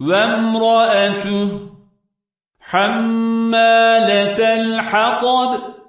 وامرأته حمالة الحطب.